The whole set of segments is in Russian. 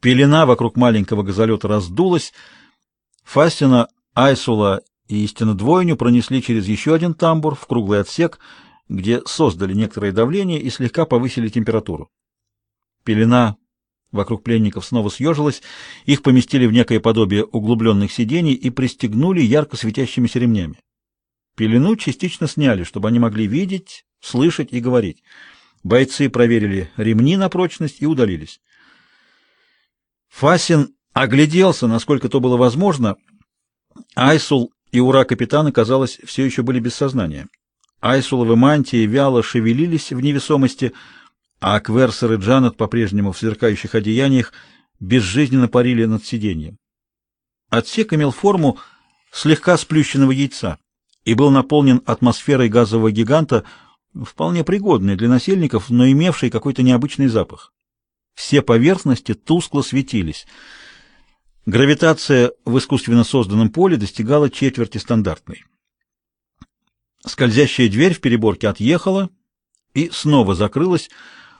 Пелена вокруг маленького газолета раздулась. Фастина, Айсула и истинно двойню пронесли через еще один тамбур в круглый отсек, где создали некоторое давление и слегка повысили температуру. Пелена вокруг пленников снова съежилась, их поместили в некое подобие углубленных сидений и пристегнули ярко светящимися ремнями. Пелену частично сняли, чтобы они могли видеть, слышать и говорить. Бойцы проверили ремни на прочность и удалились. Фасин огляделся, насколько то было возможно. Айсул и ура капитана, казалось, все еще были без сознания. Айсуловы мантии вяло шевелились в невесомости, а Кверсер и Джанет по-прежнему в сверкающих одеяниях безжизненно парили над сиденьем. Отсек имел форму слегка сплющенного яйца и был наполнен атмосферой газового гиганта, вполне пригодной для насельников, но имевшей какой-то необычный запах. Все поверхности тускло светились. Гравитация в искусственно созданном поле достигала четверти стандартной. Скользящая дверь в переборке отъехала и снова закрылась,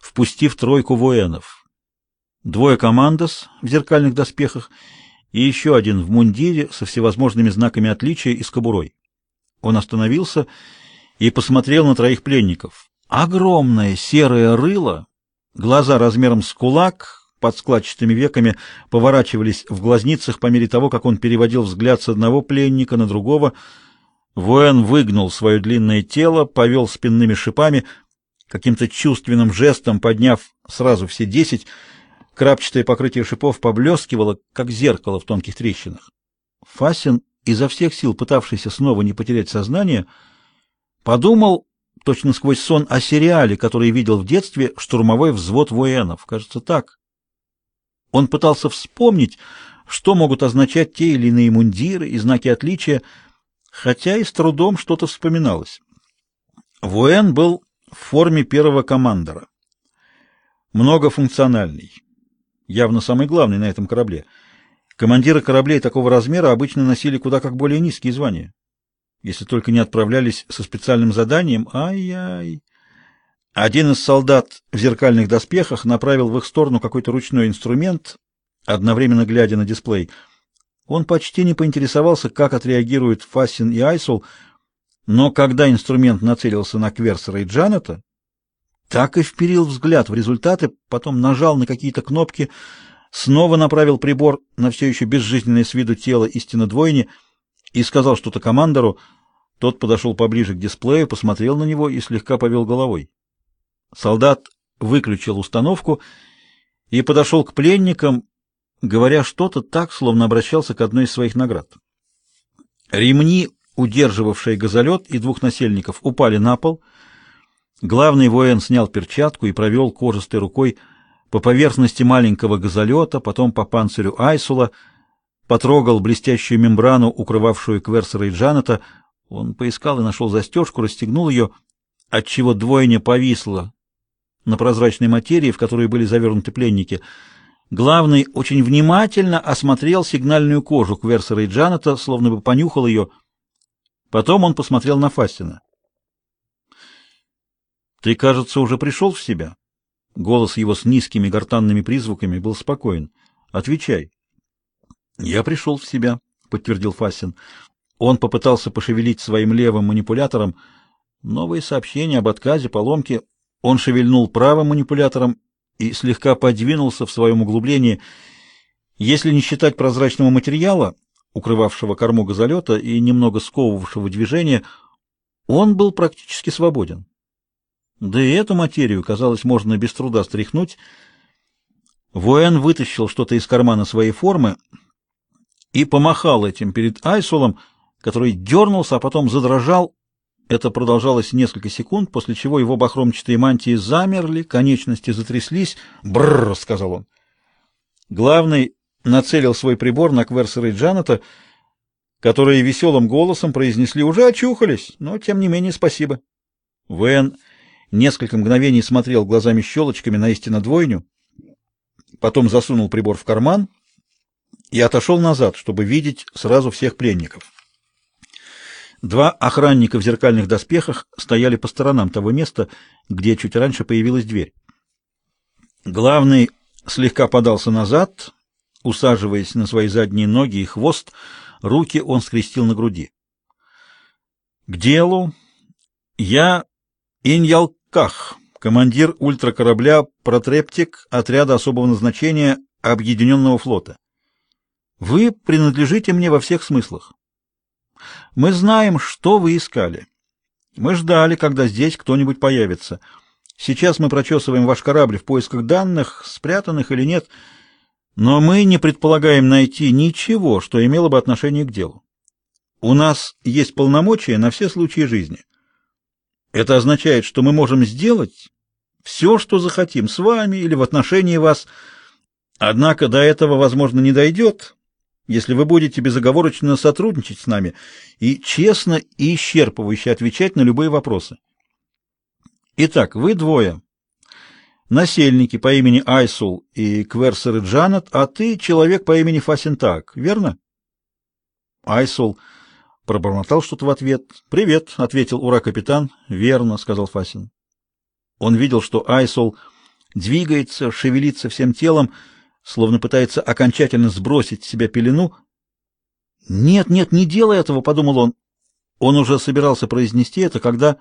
впустив тройку военов. Двое командос в зеркальных доспехах и еще один в мундире со всевозможными знаками отличия и с кобурой. Он остановился и посмотрел на троих пленников. Огромное серое рыло, глаза размером с кулак, под складчатыми веками, поворачивались в глазницах по мере того, как он переводил взгляд с одного пленника на другого. Воин выгнул свое длинное тело, повел спинными шипами, каким-то чувственным жестом подняв сразу все десять, крапчатое покрытие шипов поблескивало, как зеркало в тонких трещинах. Фасин, изо всех сил пытавшийся снова не потерять сознание, подумал, точно сквозь сон, о сериале, который видел в детстве «Штурмовой взвод военов». Кажется, так. Он пытался вспомнить, что могут означать те или иные мундиры и знаки отличия, хотя и с трудом что-то вспоминалось. Воен был в форме первого командора. Многофункциональный. Явно самый главный на этом корабле. Командиры кораблей такого размера обычно носили куда как более низкие звания. Если только не отправлялись со специальным заданием. Ай-яй. Один из солдат в зеркальных доспехах направил в их сторону какой-то ручной инструмент, одновременно глядя на дисплей. Он почти не поинтересовался, как отреагируют Фассин и Айсул, но когда инструмент нацелился на Кверсера и Джанета, так и вперил взгляд в результаты, потом нажал на какие-то кнопки, снова направил прибор на все еще безжизненное с виду тело истинно двойни и сказал что-то командору. Тот подошел поближе к дисплею, посмотрел на него и слегка повел головой. Солдат выключил установку и подошел к пленникам, говоря что-то так, словно обращался к одной из своих наград. Ремни удерживавшие газолет, и двух насельников упали на пол. Главный воин снял перчатку и провел кожистой рукой по поверхности маленького газолета, потом по панцирю Айсула, потрогал блестящую мембрану, укрывавшую Кверсера и Джаната. Он поискал и нашел застежку, расстегнул ее, отчего двойня повисла на прозрачной материи, в которой были завернуты пленники. Главный очень внимательно осмотрел сигнальную кожу Кверсера и Джаната, словно бы понюхал ее — Потом он посмотрел на Фастина. «Ты, кажется, уже пришел в себя?» Голос его с низкими гортанными призвуками был спокоен. «Отвечай». «Я пришел в себя», — подтвердил Фастин. Он попытался пошевелить своим левым манипулятором. Новые сообщения об отказе, поломке. Он шевельнул правым манипулятором и слегка подвинулся в своем углублении. Если не считать прозрачного материала, укрывавшего корму газолета и немного сковывавшего движение, он был практически свободен. Да и эту материю, казалось, можно без труда стряхнуть. Воен вытащил что-то из кармана своей формы и помахал этим перед Айсулом, который дернулся, а потом задрожал. Это продолжалось несколько секунд, после чего его бахромчатые мантии замерли, конечности затряслись. «Брррр!» — сказал он. Главный нацелил свой прибор на Кверсера и Джаната, которые веселым голосом произнесли «Уже очухались, но тем не менее спасибо». Вэн несколько мгновений смотрел глазами-щелочками на истинно двойню, потом засунул прибор в карман и отошел назад, чтобы видеть сразу всех пленников. Два охранника в зеркальных доспехах стояли по сторонам того места, где чуть раньше появилась дверь. Главный слегка подался назад, усаживаясь на свои задние ноги и хвост, руки он скрестил на груди. К делу. Я Иньялках, командир ультракорабля «Протрептик» отряда особого назначения Объединенного флота. Вы принадлежите мне во всех смыслах. Мы знаем, что вы искали. Мы ждали, когда здесь кто-нибудь появится. Сейчас мы прочесываем ваш корабль в поисках данных, спрятанных или нет, но мы не предполагаем найти ничего, что имело бы отношение к делу. У нас есть полномочия на все случаи жизни. Это означает, что мы можем сделать все, что захотим с вами или в отношении вас. Однако до этого, возможно, не дойдет, если вы будете безоговорочно сотрудничать с нами и честно и исчерпывающе отвечать на любые вопросы. Итак, вы двое. Насельники по имени Айсул и Кверсер и Джанет, а ты человек по имени Фасентак, верно? Айсул пробормотал что-то в ответ. «Привет», — ответил ура-капитан. «Верно», — сказал Фасин. Он видел, что Айсул двигается, шевелится всем телом, словно пытается окончательно сбросить с себя пелену. «Нет, нет, не делай этого», — подумал он. Он уже собирался произнести это, когда...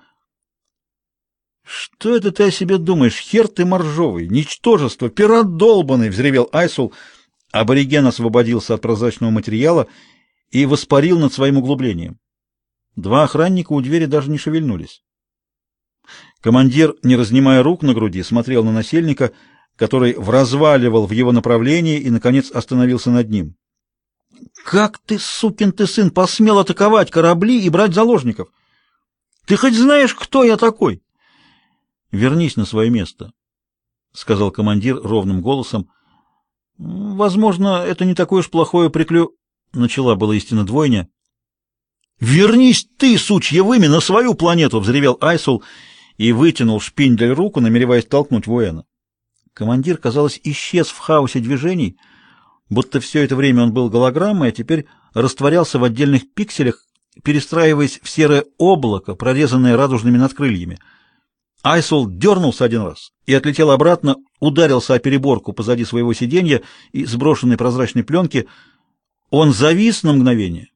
«Что это ты о себе думаешь? Хер ты моржовый! Ничтожество! Пират долбанный!» — взревел Айсул. Абориген освободился от прозрачного материала и воспарил над своим углублением. Два охранника у двери даже не шевельнулись. Командир, не разнимая рук на груди, смотрел на насельника, который вразваливал в его направлении и, наконец, остановился над ним. «Как ты, сукин ты сын, посмел атаковать корабли и брать заложников? Ты хоть знаешь, кто я такой?» «Вернись на свое место», — сказал командир ровным голосом. «Возможно, это не такое уж плохое приклю...» Начала была истинно двойня. «Вернись ты, сучье вымя, на свою планету!» — взревел Айсул и вытянул шпиндель руку, намереваясь толкнуть Вуэна. Командир, казалось, исчез в хаосе движений, будто все это время он был голограммой, а теперь растворялся в отдельных пикселях, перестраиваясь в серое облако, прорезанное радужными надкрыльями. Айсул дернулся один раз и отлетел обратно, ударился о переборку позади своего сиденья и сброшенной прозрачной пленки — он завис на мгновение,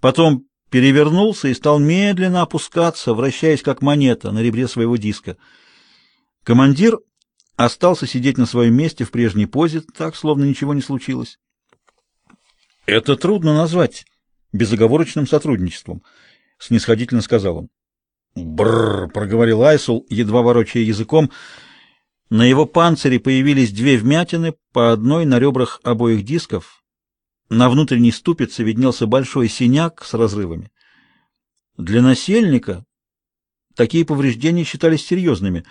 потом перевернулся и стал медленно опускаться, вращаясь как монета на ребре своего диска. Командир остался сидеть на своем месте в прежней позе, так, словно ничего не случилось. «Это трудно назвать безоговорочным сотрудничеством», — снисходительно сказал он. «Бррр», — проговорил Айсул, едва ворочая языком. На его панцире появились две вмятины, по одной на ребрах обоих дисков — на внутренней ступице виднелся большой синяк с разрывами. Для насельника такие повреждения считались серьезными.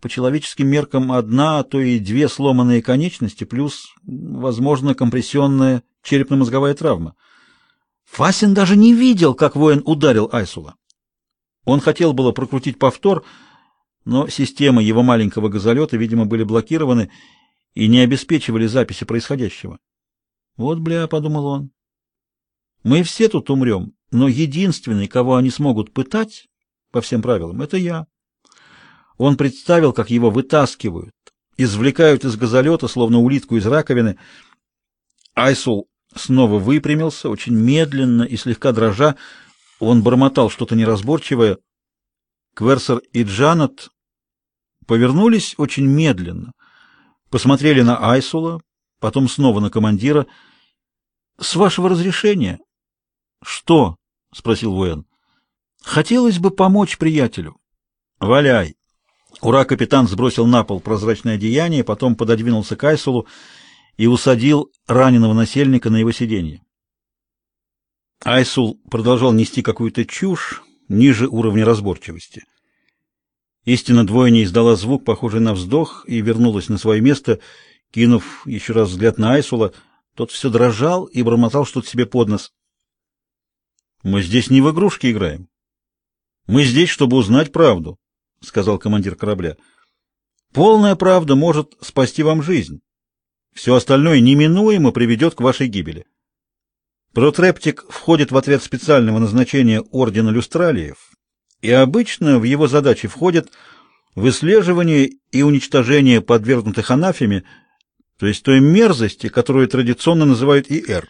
По человеческим меркам одна, а то и две сломанные конечности, плюс, возможно, компрессионная черепно-мозговая травма. Фасин даже не видел, как воин ударил Айсула. Он хотел было прокрутить повтор, но системы его маленького газолета, видимо, были блокированы и не обеспечивали записи происходящего. Вот, бля, подумал он. Мы все тут умрем, но единственный, кого они смогут пытать по всем правилам, это я. Он представил, как его вытаскивают, извлекают из газолета, словно улитку из раковины. Айсул снова выпрямился, очень медленно и слегка дрожа. Он бормотал что-то неразборчивое. Кверсер и Джанет повернулись очень медленно, посмотрели на Айсула, потом снова на командира — с вашего разрешения. Что? спросил воин. Хотелось бы помочь приятелю. Валяй. Ура капитан сбросил на пол прозрачное одеяние, потом пододвинулся к Айсулу и усадил раненого насельника на его сиденье. Айсул продолжал нести какую-то чушь ниже уровня разборчивости. Истинно двойня издала звук, похожий на вздох, и вернулась на свое место, кинув еще раз взгляд на Айсула — тот все дрожал и бормотал что-то себе под нос. «Мы здесь не в игрушки играем. Мы здесь, чтобы узнать правду», — сказал командир корабля. «Полная правда может спасти вам жизнь. Все остальное неминуемо приведет к вашей гибели. Протрептик входит в отряд специального назначения Ордена Люстралиев, и обычно в его задачи входит выслеживание и уничтожение подвергнутых анафеме, то есть той мерзости, которую традиционно называют ИР.